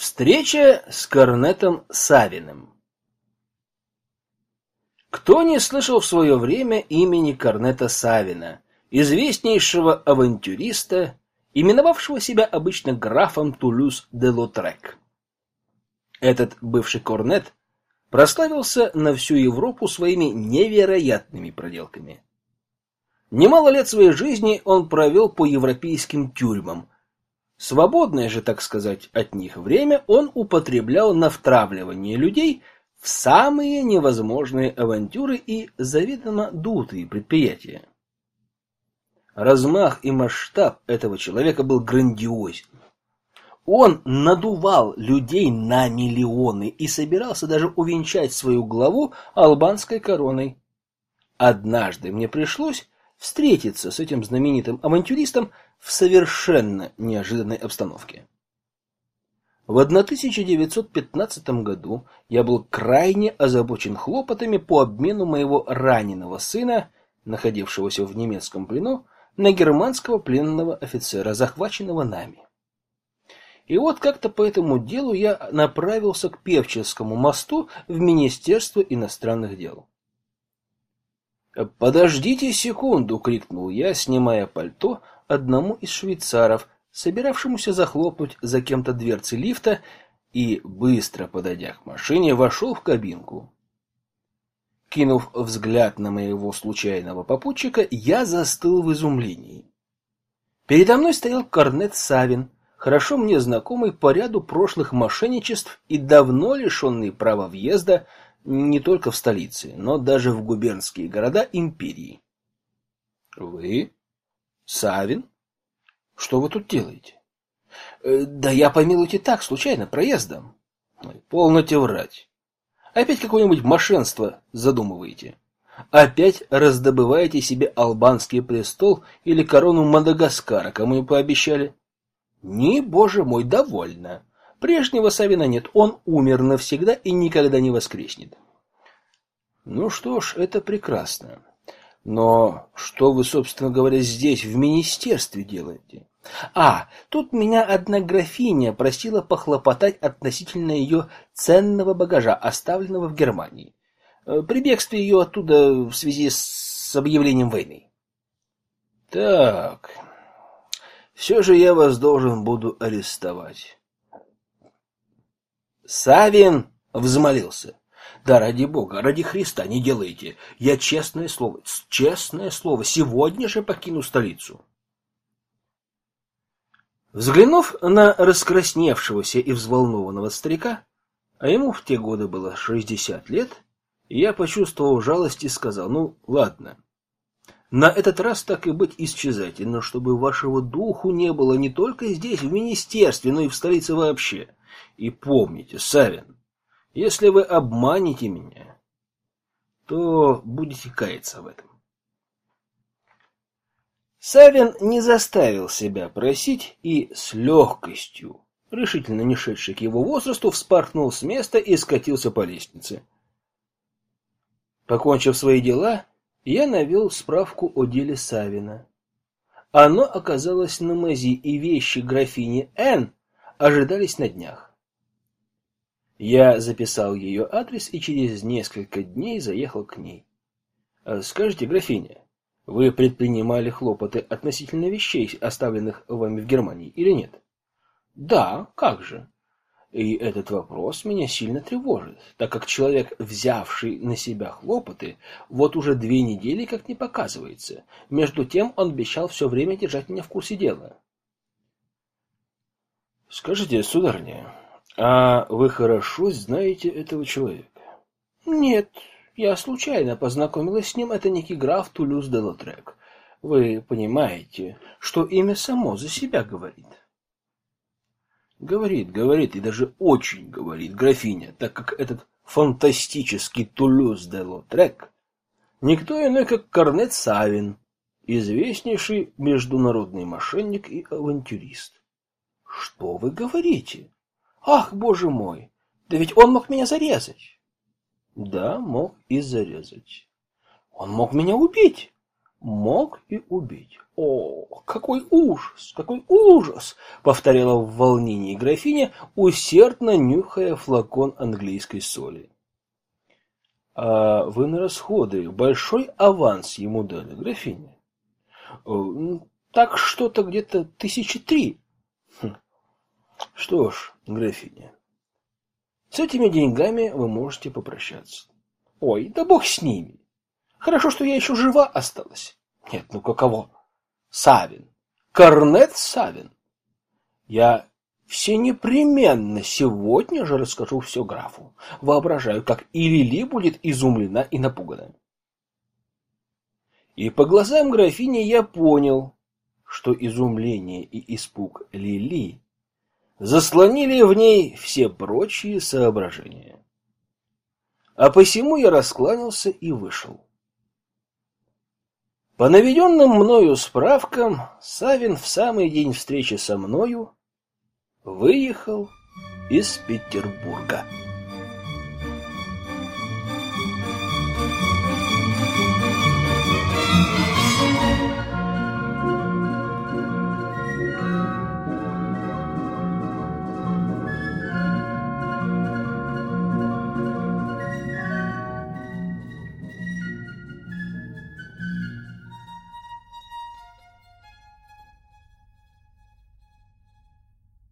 Встреча с Корнетом Савиным. Кто не слышал в свое время имени Корнета Савина, известнейшего авантюриста, именовавшего себя обычно графом Тулюс де Лотрек? Этот бывший корнет прославился на всю Европу своими невероятными проделками. Немало лет своей жизни он провел по европейским тюрьмам, Свободное же, так сказать, от них время он употреблял на втравливание людей в самые невозможные авантюры и заведомо дутые предприятия. Размах и масштаб этого человека был грандиозен. Он надувал людей на миллионы и собирался даже увенчать свою главу албанской короной. Однажды мне пришлось встретиться с этим знаменитым авантюристом в совершенно неожиданной обстановке. В 1915 году я был крайне озабочен хлопотами по обмену моего раненого сына, находившегося в немецком плену, на германского пленного офицера, захваченного нами. И вот как-то по этому делу я направился к Певческому мосту в Министерство иностранных дел. «Подождите секунду!» — крикнул я, снимая пальто, одному из швейцаров, собиравшемуся захлопнуть за кем-то дверцы лифта, и, быстро подойдя к машине, вошел в кабинку. Кинув взгляд на моего случайного попутчика, я застыл в изумлении. Передо мной стоял Корнет Савин, хорошо мне знакомый по ряду прошлых мошенничеств и давно лишенный права въезда не только в столице, но даже в губернские города империи. Вы Савин? Что вы тут делаете? Э, да я, помилуйте, так, случайно, проездом. Полноте врать. Опять какое-нибудь мошенство задумываете? Опять раздобываете себе албанский престол или корону Мадагаскара, кому и пообещали? Не, боже мой, довольно. Прежнего Савина нет, он умер навсегда и никогда не воскреснет. Ну что ж, это прекрасно. Но что вы, собственно говоря, здесь, в министерстве делаете? А, тут меня одна графиня просила похлопотать относительно ее ценного багажа, оставленного в Германии. Э, при бегстве ее оттуда в связи с объявлением войны. Так, все же я вас должен буду арестовать. Савин взмолился. Да ради бога, ради Христа не делайте. Я честное слово, честное слово, сегодня же покину столицу. Взглянув на раскрасневшегося и взволнованного старика, а ему в те годы было шестьдесят лет, я почувствовал жалость и сказал: "Ну, ладно. На этот раз так и быть исчезайте, но чтобы вашего духу не было не только здесь, в министерстве, но и в столице вообще. И помните, Савин, если вы обманете меня, то будете каяться в этом. Савин не заставил себя просить и с легкостью, решительно не шедший к его возрасту, вспорхнул с места и скатился по лестнице. Покончив свои дела, я навел справку о деле Савина. Оно оказалось на мази, и вещи графини Н ожидались на днях. Я записал ее адрес и через несколько дней заехал к ней. «А скажите, графиня, вы предпринимали хлопоты относительно вещей, оставленных вами в Германии, или нет? Да, как же? И этот вопрос меня сильно тревожит, так как человек, взявший на себя хлопоты, вот уже две недели как не показывается. Между тем он обещал все время держать меня в курсе дела. Скажите, сударыня, а вы хорошо знаете этого человека? Нет, я случайно познакомилась с ним, это некий граф Тулюс де Лотрек. Вы понимаете, что имя само за себя говорит. Говорит, говорит, и даже очень говорит графиня, так как этот фантастический Тулюс де Лотрек никто иной, как Корнет Савин, известнейший международный мошенник и авантюрист. Что вы говорите? Ах, боже мой! Да ведь он мог меня зарезать. Да, мог и зарезать. Он мог меня убить. мог и убить. О, какой ужас, какой ужас, повторяла в волнении графиня, усердно нюхая флакон английской соли. А вы на расходы большой аванс ему дали, графиня? Э, так что-то где-то тысячи три. Хм. Что ж, графиня, с этими деньгами вы можете попрощаться. Ой, да бог с ними. Хорошо, что я еще жива осталась. Нет, ну каково? Савин. Корнет Савин. Я все непременно сегодня же расскажу все графу. Воображаю, как и Лили будет изумлена и напугана. И по глазам графини я понял, что изумление и испуг Лили заслонили в ней все прочие соображения. А посему я раскланялся и вышел. По наведенным мною справкам, Савин в самый день встречи со мною выехал из Петербурга.